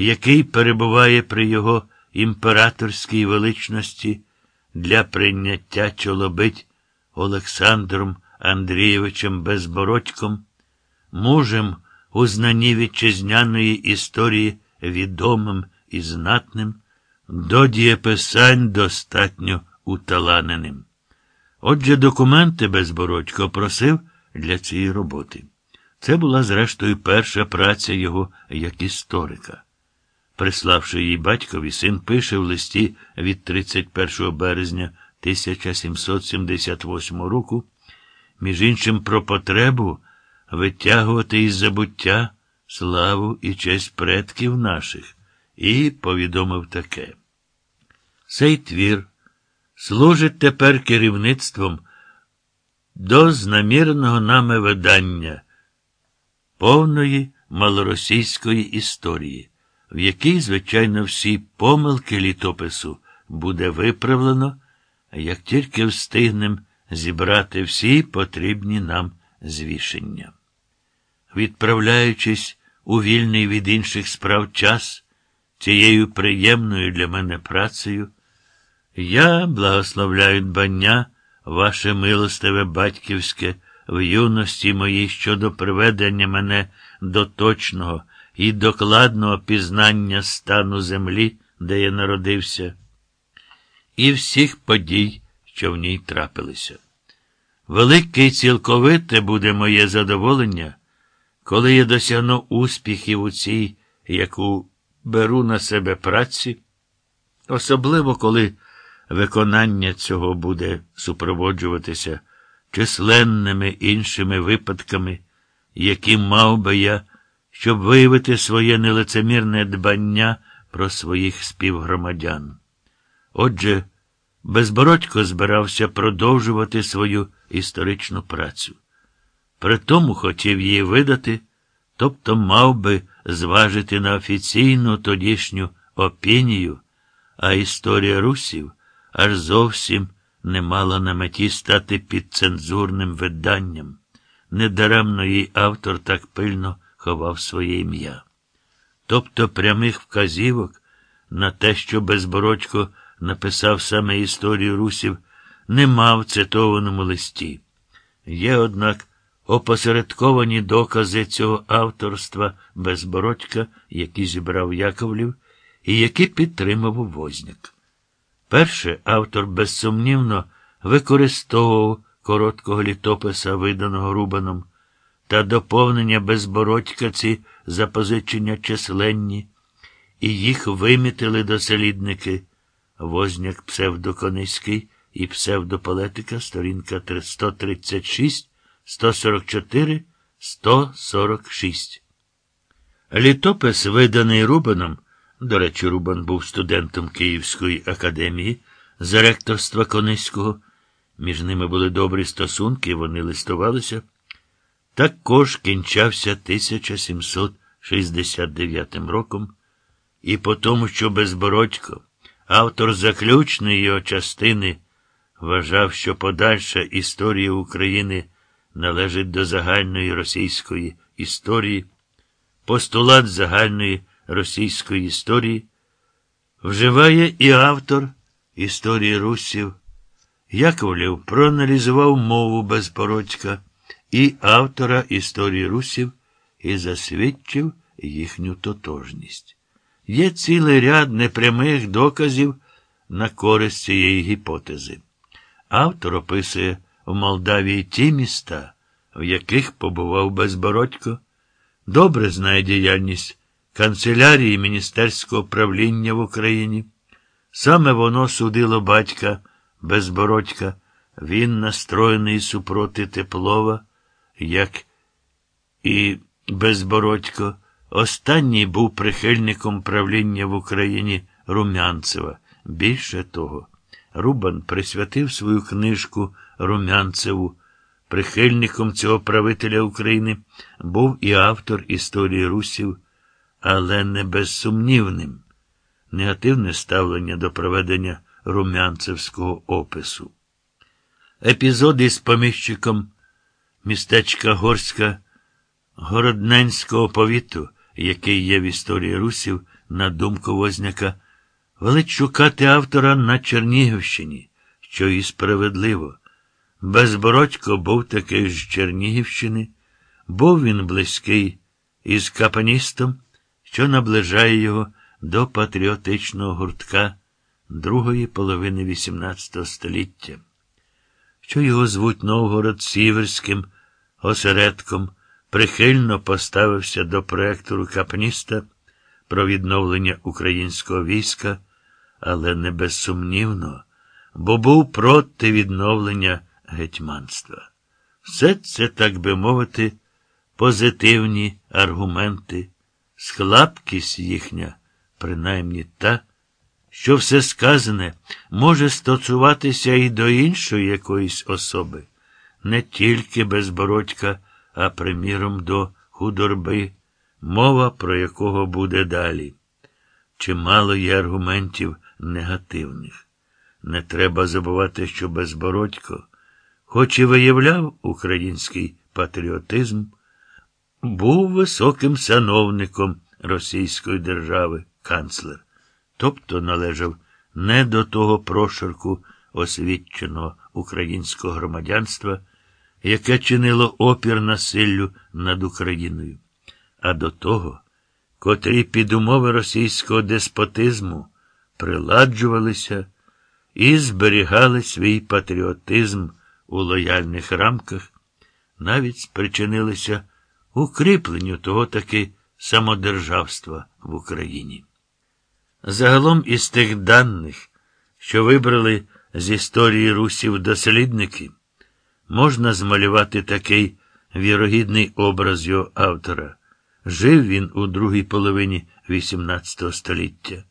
який перебуває при його імператорській величності для прийняття чолобить Олександром Андрійовичем Безбородьком, мужем у знанні вітчизняної історії відомим і знатним, до дієписань достатньо уталаненим. Отже, документи Безбородько просив для цієї роботи. Це була, зрештою, перша праця його як історика. Приславши її батькові, син пише в листі від 31 березня 1778 року, між іншим про потребу витягувати із забуття славу і честь предків наших, і повідомив таке. Цей твір служить тепер керівництвом до знамірного нами видання повної малоросійської історії, в якій, звичайно, всі помилки літопису буде виправлено, як тільки встигнем зібрати всі потрібні нам звішення. Відправляючись у вільний від інших справ час цією приємною для мене працею, я благословляю дбання, ваше милостиве батьківське, в юності моїй щодо приведення мене до точного і докладного пізнання стану землі, де я народився, і всіх подій, що в ній трапилися. Велике і цілковите буде моє задоволення, коли я досягну успіхів у цій, яку беру на себе праці, особливо коли виконання цього буде супроводжуватися численними іншими випадками, які мав би я, щоб виявити своє нелицемірне дбання про своїх співгромадян. Отже, безбородько збирався продовжувати свою історичну працю. При тому хотів її видати, тобто мав би зважити на офіційну тодішню опінію, а історія русів аж зовсім не мала на меті стати підцензурним виданням. Недаремно їй автор так пильно ховав своє ім'я. Тобто прямих вказівок на те, що Безбородько написав саме історію русів, нема в цитованому листі. Є, однак, опосередковані докази цього авторства Безбородька, які зібрав Яковлів, і які підтримав Возняк. Перше, автор безсумнівно використовував короткого літописа, виданого Рубаном, та доповнення безбородька ці запозичення численні, і їх вимітили дослідники Возняк псевдокониський і псевдополетика, сторінка 136, 144, 146. Літопис, виданий Рубаном, до речі, Рубан був студентом Київської академії за ректорства Кониського. Між ними були добрі стосунки, вони листувалися. Також кінчався 1769 роком, і по тому, що Безбородько, автор заключної його частини, вважав, що подальша історія України належить до загальної російської історії, постулат загальної російської історії, вживає і автор історії русів. Яковлів проаналізував мову Безбородька і автора історії русів і засвідчив їхню тотожність. Є цілий ряд непрямих доказів на користь цієї гіпотези. Автор описує в Молдавії ті міста, в яких побував Безбородько, добре знає діяльність канцелярії міністерського правління в Україні. Саме воно судило батька Безбородька, він настроєний супроти Теплова, як і Безбородько. Останній був прихильником правління в Україні Румянцева. Більше того, Рубан присвятив свою книжку Румянцеву. Прихильником цього правителя України був і автор історії русів, але не безсумнівним. Негативне ставлення до проведення румянцевського опису. Епізоди з поміщиком містечка Горська Городненського повіту який є в історії русів, на думку Возняка, велить шукати автора на Чернігівщині, що і справедливо. Безбородько був такий з Чернігівщини, був він близький із капаністом, що наближає його до патріотичного гуртка другої половини XVIII століття, що його звуть Новгород Сіверським осередком, прихильно поставився до проекту капаніста про відновлення українського війська, але не безсумнівно, бо був проти відновлення гетьманства. Все це, так би мовити, позитивні аргументи, схлапкість їхня, принаймні та, що все сказане може стосуватися і до іншої якоїсь особи, не тільки безбородька, а приміром до худорби, мова про якого буде далі. Чимало є аргументів негативних. Не треба забувати, що безбородько, хоч і виявляв український патріотизм, був високим сановником Російської держави, канцлер, тобто належав не до того прошарку освіченого українського громадянства, яке чинило опір насиллю над Україною, а до того, котрі під умови російського деспотизму приладжувалися і зберігали свій патріотизм у лояльних рамках, навіть спричинилися укріпленню того таки самодержавства в Україні. Загалом із тих даних, що вибрали з історії русів дослідники, можна змалювати такий вірогідний образ його автора. Жив він у другій половині XVIII століття.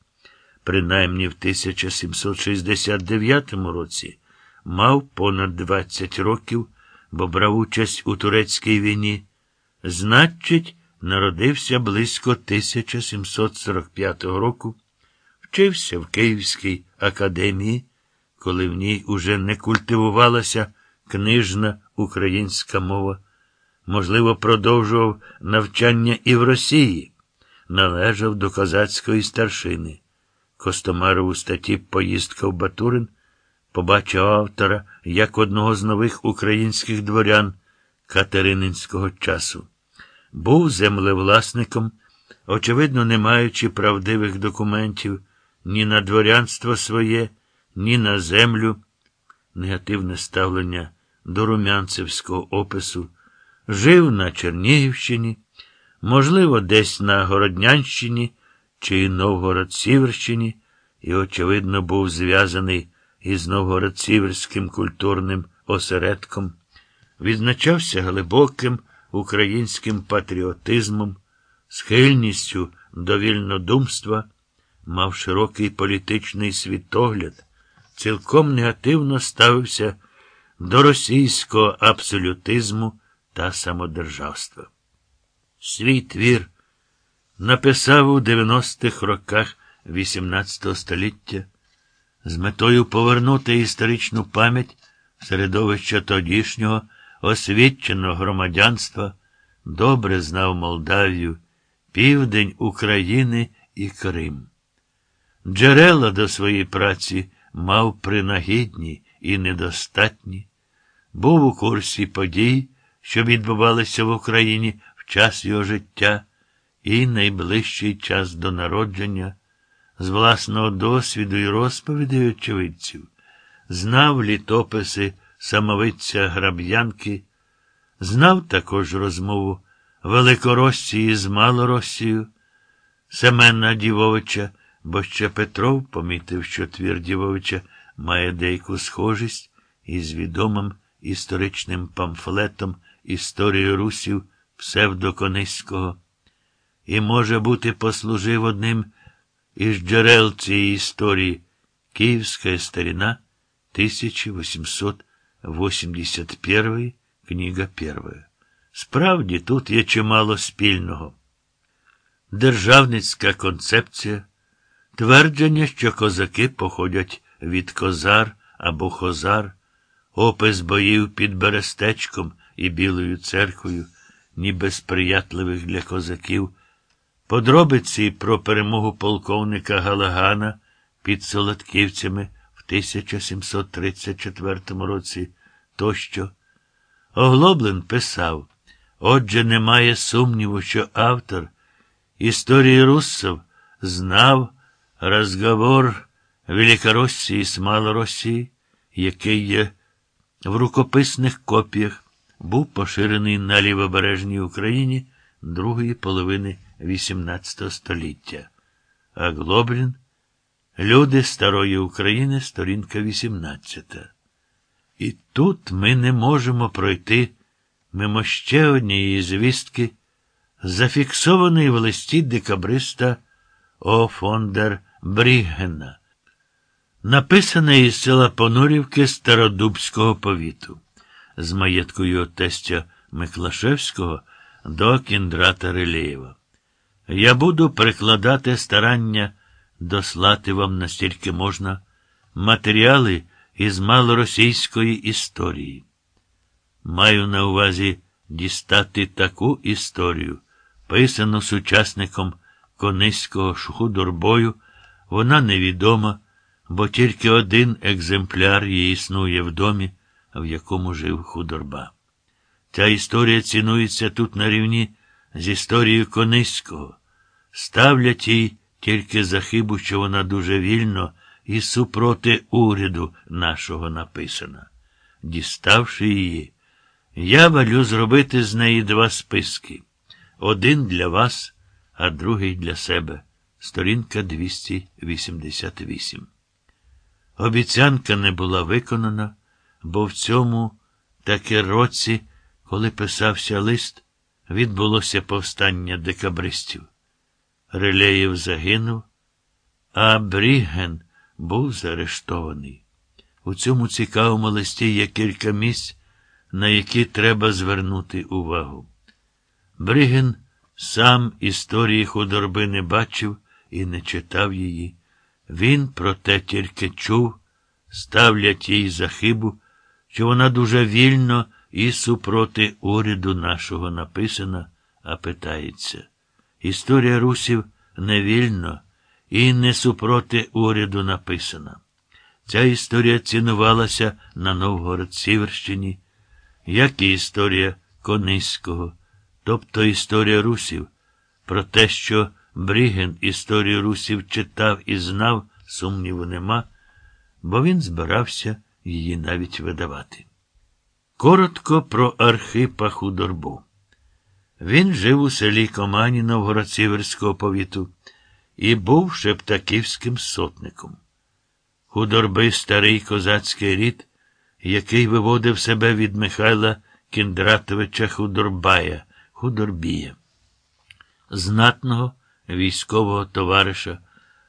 Принаймні в 1769 році мав понад 20 років, бо брав участь у турецькій війні. Значить, народився близько 1745 року, вчився в Київській академії, коли в ній уже не культивувалася книжна українська мова. Можливо, продовжував навчання і в Росії, належав до козацької старшини. Костомаров у статті Поїздка в Батурин побачив автора як одного з нових українських дворян Катерининського часу. Був землевласником, очевидно, не маючи правдивих документів ні на дворянство своє, ні на землю, негативне ставлення до румянцевського опису, жив на Чернігівщині, можливо, десь на Городнянщині чи Новгород-Сіверщині, і, очевидно, був зв'язаний із Новгород-Сіверським культурним осередком, відзначався глибоким українським патріотизмом, схильністю до вільнодумства, мав широкий політичний світогляд, цілком негативно ставився до російського абсолютизму та самодержавства. Свій твір написав у 90-х роках XVIII століття з метою повернути історичну пам'ять в середовище тодішнього освіченого громадянства, добре знав Молдавію, південь України і Крим. Джерела до своєї праці мав принагідні і недостатні, був у курсі подій, що відбувалися в Україні в час його життя і найближчий час до народження, з власного досвіду і розповідей очевидців, знав літописи самовиця Граб'янки, знав також розмову Великоросії з Малоросією, Семена Дівовича, бо ще Петров помітив, що твір Дівовича має деяку схожість із відомим історичним памфлетом історії русів Псевдокониського і, може бути, послужив одним із джерел цієї історії Київська старіна 1881, книга перша. Справді, тут є чимало спільного. Державницька концепція, твердження, що козаки походять від козар або хозар, опис боїв під Берестечком і Білою церквою, ніби сприятливих для козаків Подробиці про перемогу полковника Галагана під Солодківцями в 1734 році тощо. Оглоблен писав, отже, немає сумніву, що автор історії Руссов знав розговор Великороссії з Малороссії, який є в рукописних копіях, був поширений на лівобережній Україні другої половини XVIII століття. А Глоблін Люди Старої України, сторінка 18. І тут ми не можемо пройти мимо ще однієї звістки, зафіксованої в листі декабриста О. Фондер Брігена, написане із села Понурівки Стародубського повіту, з маєткою тестя Миклашевського до Кіндрата Релєєва. Я буду прикладати старання дослати вам настільки можна матеріали із малоросійської історії. Маю на увазі дістати таку історію, писану сучасником Кониського шхудорбою, вона невідома, бо тільки один екземпляр її існує в домі, в якому жив худорба. Ця історія цінується тут на рівні з історією Кониського, ставлять їй тільки за хибу, що вона дуже вільно і супроти уряду нашого написана. Діставши її, я валю зробити з неї два списки один для вас, а другий для себе. Сторінка 288. Обіцянка не була виконана, бо в цьому таки році, коли писався лист, відбулося повстання декабристів. Релеєв загинув, а Бріген був заарештований. У цьому цікавому листі є кілька місць, на які треба звернути увагу. Бріген сам історії худорби не бачив і не читав її. Він, проте, тільки чув, ставлять їй за хибу, що вона дуже вільно і супроти уряду нашого написана, а питається. Історія русів не вільно і не супроти уряду написана. Ця історія цінувалася на Новгород-Сіверщині, як і історія Кониського, тобто історія русів. Про те, що Бріген історію русів читав і знав, сумніву нема, бо він збирався її навіть видавати. Коротко про Архипа Худорбу. Він жив у селі Комані Новгород-Сіверського повіту і був шептаківським сотником. Худорби старий козацький рід, який виводив себе від Михайла Кіндратовича Худорбая, Худорбія, знатного військового товариша,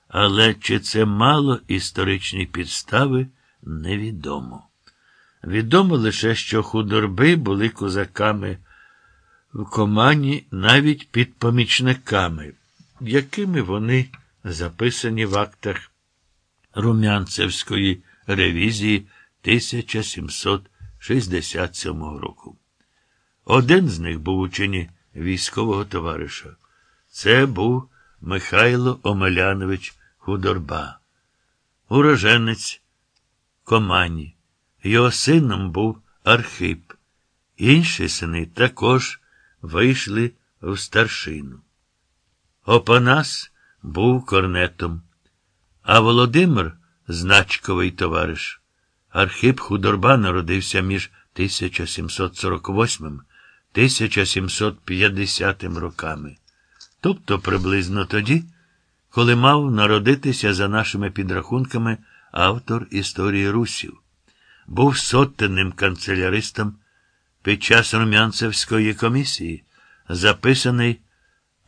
але чи це мало історичні підстави, невідомо. Відомо лише, що худорби були козаками в комані навіть під помічниками, якими вони записані в актах Румянцевської ревізії 1767 року. Один з них був у чині військового товариша. Це був Михайло Омелянович Худорба, уроженець Комані. Його сином був Архип. Інші сини також вийшли в старшину. Опанас був корнетом, а Володимир значковий товариш. Архип Худорба народився між 1748 1750 роками, тобто приблизно тоді, коли мав народитися за нашими підрахунками автор історії русів, був сотенним канцеляристом під час Румянцевської комісії, записаний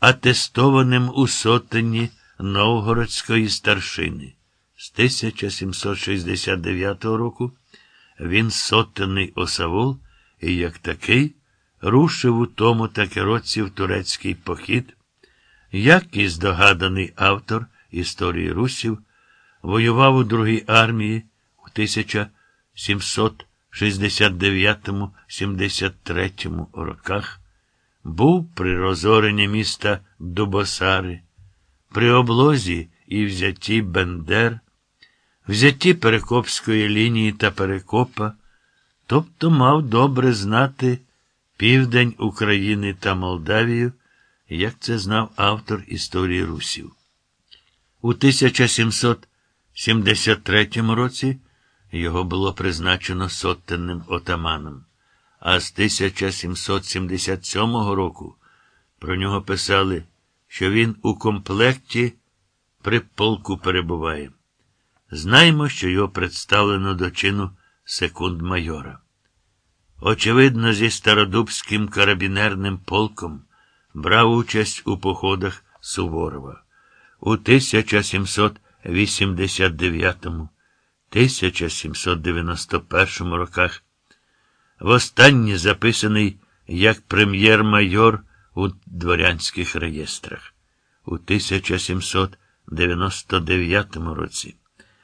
атестованим у сотені Новгородської старшини. З 1769 року він сотенний осавул і, як такий, рушив у тому таки році в турецький похід, як і здогаданий автор історії русів, воював у Другій армії у 1700 69-73 роках був при розоренні міста Дубосари, при облозі і взятті Бендер, взятті Перекопської лінії та Перекопа, тобто мав добре знати південь України та Молдавію, як це знав автор історії русів. У 1773 році його було призначено сотенним отаманом, а з 1777 року про нього писали, що він у комплекті при полку перебуває. Знаємо, що його представлено до чину секунд-майора. Очевидно, зі стародубським карабінерним полком брав участь у походах Суворова. У 1789 1791 роках, востаннє записаний як прем'єр-майор у дворянських реєстрах. У 1799 році